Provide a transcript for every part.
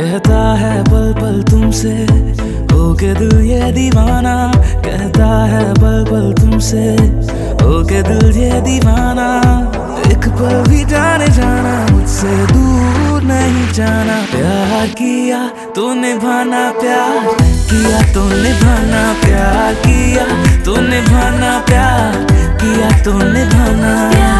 कहता है पल पल तुमसे, हो के दिल ये दीवाना। कहता है पल पल तुमसे, हो के दिल ये दीवाना। एक पल भी जाने जाना, मुझसे दूर नहीं जाना। प्यार किया तो निभाना, प्यार किया तो निभाना, प्यार किया तो निभाना, प्यार किया तो निभाना।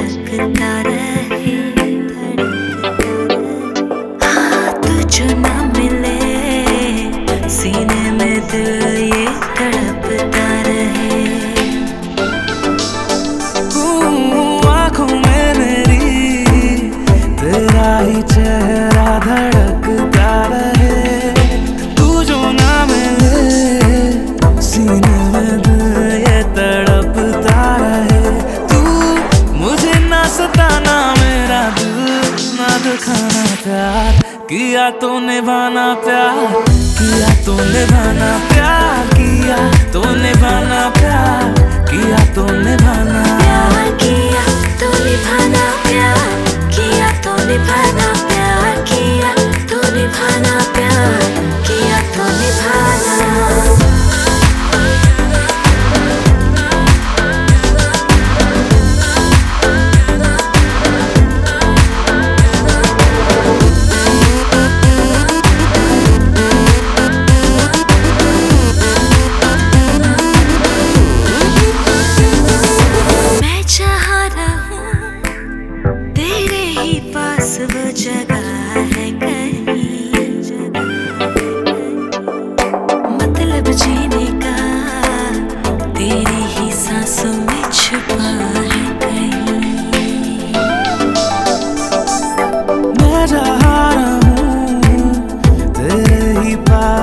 दिल तेरा ही चेहरा धड़कता रहे। तू जो ना मिले सीने में दिल ये तू मुझे ना दिल ना दिखाना प्यार। किया तो निभाना प्यार किया तो निभाना प्यार।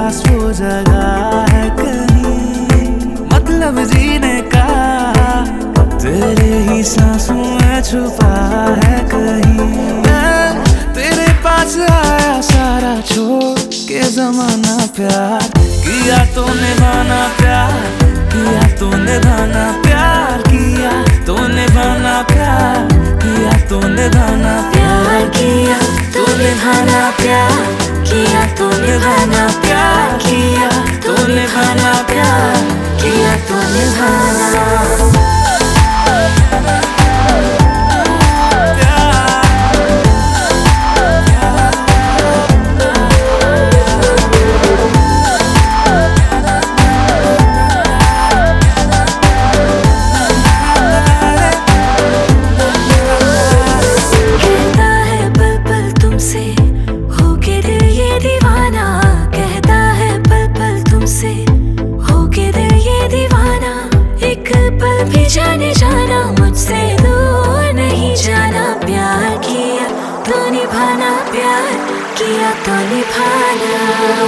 पास वो जगह है कहीं। मतलब जीने का तेरे ही सांसों में छुपा है कहीं। मैं तेरे पास आया सारा छोड़ के जमाना प्यार। किया तो निभाना प्यार, किया तो निभाना प्यार, किया तो निभाना प्यार, किया तो निभाना प्यार, किया तो निभाना प्यार। किया तूने बना प्यार किया तूने बना प्यार किया तूने बना Dieta Nipana.